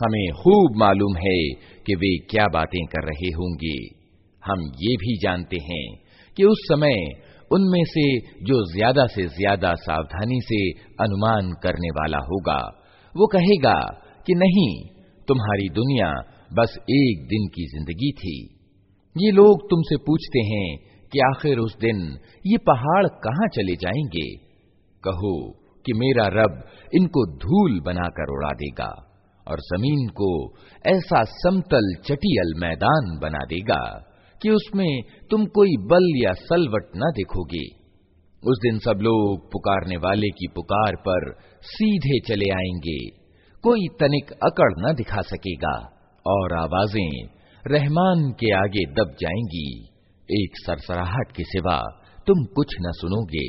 हमें खूब मालूम है कि वे क्या बातें कर रहे होंगे हम ये भी जानते हैं कि उस समय उनमें से जो ज्यादा से ज्यादा सावधानी से अनुमान करने वाला होगा वो कहेगा कि नहीं तुम्हारी दुनिया बस एक दिन की जिंदगी थी ये लोग तुमसे पूछते हैं कि आखिर उस दिन ये पहाड़ कहाँ चले जाएँगे? कहो कि मेरा रब इनको धूल बनाकर उड़ा देगा और ज़मीन को ऐसा समतल चटियल मैदान बना देगा कि उसमें तुम कोई बल या सलवट न देखोगे। उस दिन सब लोग पुकारने वाले की पुकार पर सीधे चले आएँगे। कोई तनिक अकड़ न दिखा सकेगा और आवाज़ें रहमान के आगे दब जाएँगी। एक सरसराहट के सिवा तुम कुछ न सुनोगे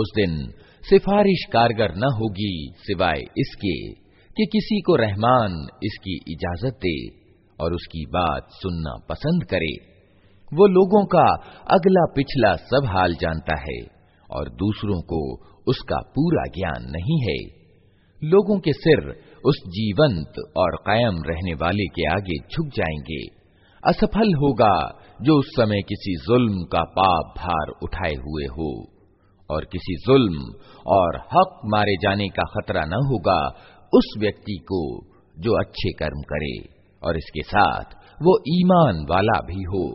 उस दिन सिफारिश कारगर न होगी सिवाय इसके कि किसी को रहमान इसकी इजाजत दे और उसकी बात सुनना पसंद करे। वो लोगों का अगला पिछला सब हाल जानता है और दूसरों को उसका पूरा ज्ञान नहीं है। लोगों के सिर उस जीवंत और कायम रहने वाले के आगे झुक जाएँगे। असफल होगा जो उस समय किसी जुल्म का पाप भार उठाए हुए हो। और किसी जुल्म और हक मारे जाने का खतरा न होगा उस व्यक्ति को जो अच्छे कर्म करे। और इसके साथ वो ईमान वाला भी हो।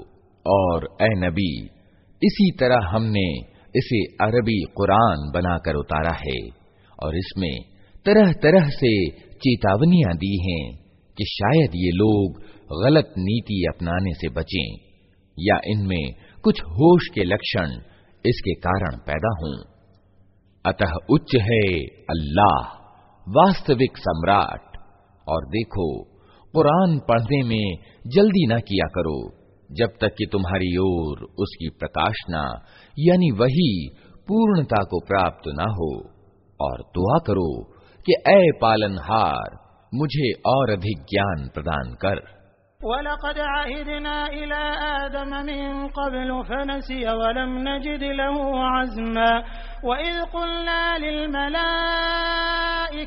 और ए नबी, इसी तरह हमने इसे अरबी कुरान बनाकर उतारा है और इसमें तरह तरह से चेतावनियाँ दी हैं कि शायद ये लोग गलत नीति अपनाने से बचें या इनमें कुछ होश के लक्षण इसके कारण पैदा हों। अतः उच्च है अल्लाह, वास्तविक सम्राट। और देखो कुरान पढ़ने में जल्दी न किया करो, जब तक कि तुम्हारी ओर उसकी प्रकाशना, यानी वही पूर्णता को प्राप्त न हो। और दुआ करो कि ए पालनहार, मुझे और अधिक ज्ञान प्रदान कर। वलक़द अहिदना इला आदम मिन क़ब्ल फनसी वलम नजिद लहू अज़्मा। वइज़ क़ुलना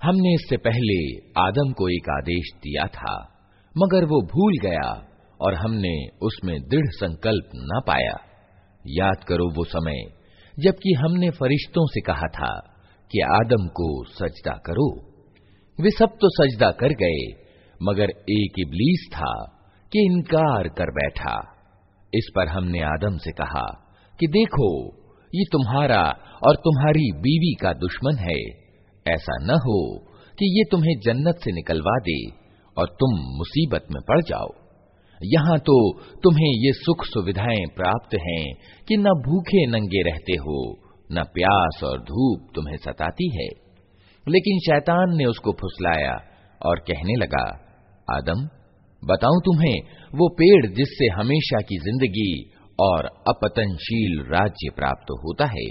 हमने इससे पहले आदम को एक आदेश दिया था मगर वो भूल गया और हमने उसमें दृढ़ संकल्प न पाया याद करो वो समय जबकि हमने फरिश्तों से कहा था कि आदम को सजदा करो वे सब तो सजदा कर गए मगर एक इबलीस था कि इनकार कर बैठा इस पर हमने आदम से कहा कि देखो, ये तुम्हारा और तुम्हारी बीवी का दुश्मन है। ऐसा न हो कि ये तुम्हें जन्नत से निकलवा दे और तुम मुसीबत में पड़ जाओ। यहाँ तो तुम्हें ये सुख सुविधाएँ प्राप्त हैं कि न भूखे नंगे रहते हो, न प्यास और धूप तुम्हें सताती है। लेकिन शैतान ने उसको फुसलाया और कहने लगा, आदम बताऊं तुम्हें वो पेड़ जिससे हमेशा की जिंदगी और अपतनशील राज्य प्राप्त होता है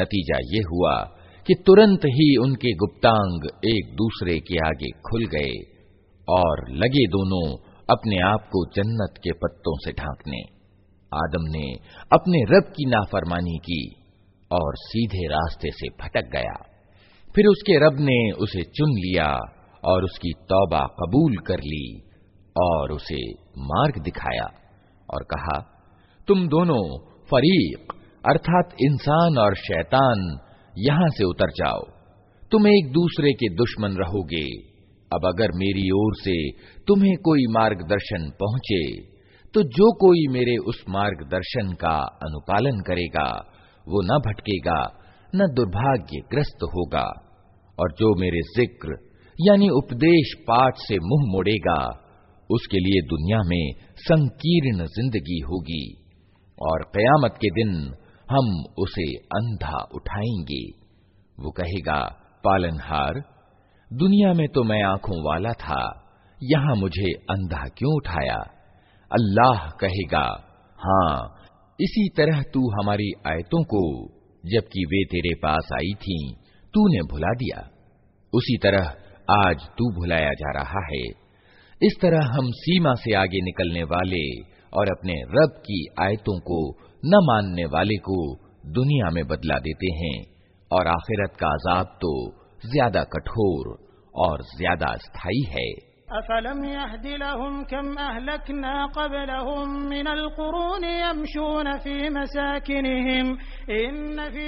नतीजा ये हुआ कि तुरंत ही उनके गुप्तांग एक दूसरे के आगे खुल गए और लगे दोनों अपने आप को जन्नत के पत्तों से ढांकने। आदम ने अपने रब की नाफरमानी की और सीधे रास्ते से भटक गया। फिर उसके रब ने उसे चुन लिया और उसकी तौबा कबूल कर ली और उसे मार्ग दिखाया और कहा, तुम दोनों फरीक अर्थात इंसान और शैतान यहाँ से उतर जाओ। तुम एक दूसरे के दुश्मन रहोगे। अब अगर मेरी ओर से तुम्हें कोई मार्गदर्शन पहुँचे तो जो कोई मेरे उस मार्गदर्शन का अनुपालन करेगा, वो न भटकेगा, न दुर्भाग्यग्रस्त होगा। और जो मेरे ज़िक्र, यानी उपदेश पाठ से मुँह मोड़ेगा, उसके लिए दुनिया में संकीर्ण ज़िंदगी होगी। और कयामत के दिन हम उसे अंधा उठाएँगे। वो कहेगा पालनहार दुनिया में तो मैं आँखों वाला था यहाँ मुझे अंधा क्यों उठाया? अल्लाह कहेगा हाँ इसी तरह तू हमारी आयतों को जबकि वे तेरे पास आई थीं, तूने भुला दिया। उसी तरह आज तू भुलाया जा रहा है। इस तरह हम सीमा से आगे निकलने वाले और अपने रब की आयतों को न मानने वाले को दुनिया में बदला देते हैं और आखिरत का अजाब तो ज्यादा कठोर और ज्यादा स्थायी है अफलम यहदिलहुम कम अहलकना कबलहुम मिनल कुरून यमशून फी मसाकिनहिम इन फी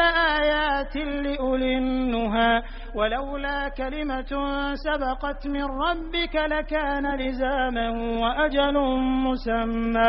लआयात लिउलिन्नुहा वलौला कलिमतुन सबक़त मिन रब्बिक लकान लिज़ामन वअजलुन मुसम्मा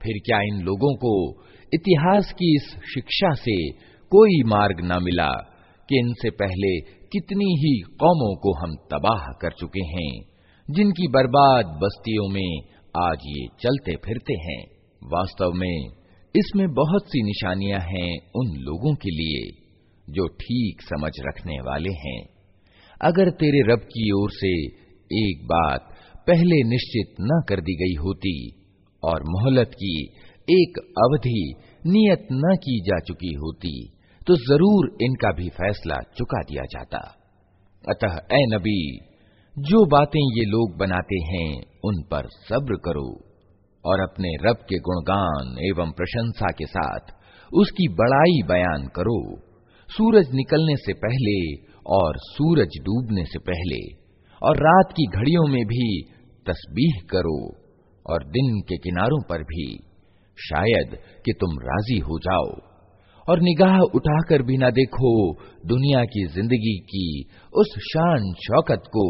फिर क्या इन लोगों को इतिहास की इस शिक्षा से कोई मार्ग न मिला कि इनसे पहले कितनी ही कौमों को हम तबाह कर चुके हैं जिनकी बर्बाद बस्तियों में आज ये चलते फिरते हैं वास्तव में इसमें बहुत सी निशानियां हैं उन लोगों के लिए जो ठीक समझ रखने वाले हैं। अगर तेरे रब की ओर से एक बात पहले निश्चित न कर दी गई होती और मोहलत की एक अवधि नियत न की जा चुकी होती तो ज़रूर इनका भी फैसला चुका दिया जाता। अतः, ए नबी, जो बातें ये लोग बनाते हैं, उन पर सब्र करो और अपने रब के गुणगान एवं प्रशंसा के साथ उसकी बड़ाई बयान करो। सूरज निकलने से पहले और सूरज डूबने से पहले और रात की घड़ियों में भी तस्बीह करो और दिन के किनारों पर भी, शायद कि तुम राज़ी हो जाओ। और निगाह उठाकर भी न देखो दुनिया की ज़िंदगी की उस शान शौकत को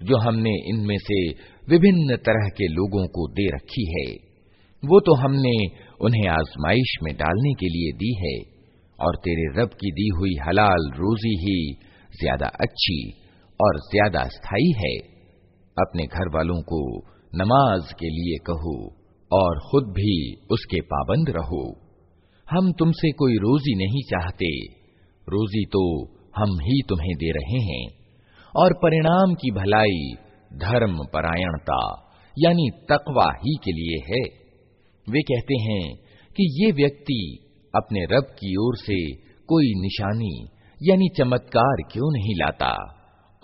जो हमने इनमें से विभिन्न तरह के लोगों को दे रखी है। वो तो हमने उन्हें आजमाइश में डालने के लिए दी है। और तेरे रब की दी हुई हलाल रोजी ही ज़्यादा अच्छी और ज़्यादा स्थायी है। अपने घर वालों को नमाज़ के लिए कहो और खुद भी उसके पाबंद रहो। हम तुमसे कोई रोजी नहीं चाहते। रोजी तो हम ही तुम्हें दे रहे हैं। और परिणाम की भलाई धर्म परायणता यानी तकवा ही के लिए है। वे कहते हैं कि ये व्यक्ति अपने रब की ओर से कोई निशानी, यानी चमत्कार क्यों नहीं लाता?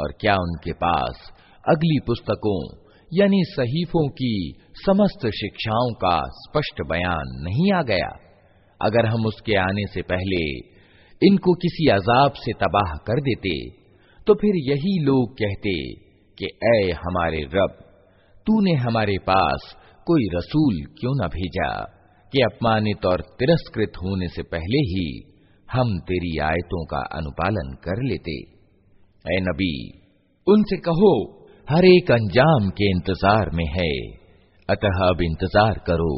और क्या उनके पास अगली पुस्तकों, यानी सहीफों की समस्त शिक्षाओं का स्पष्ट बयान नहीं आ गया? अगर हम उसके आने से पहले इनको किसी अजाब से तबाह कर देते तो फिर यही लोग कहते कि, ऐ हमारे रब, तूने हमारे पास कोई रसूल क्यों न भेजा? कि अपमानित और तिरस्कृत होने से पहले ही हम तेरी आयतों का अनुपालन कर लेते। ऐ नबी, उनसे कहो, हर एक अंजाम के इंतज़ार में है। अतः अब इंतज़ार करो।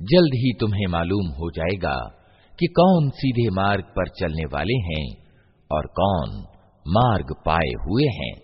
जल्द ही तुम्हें मालूम हो जाएगा कि कौन सीधे मार्ग पर चलने वाले हैं और कौन मार्ग पाए हुए हैं।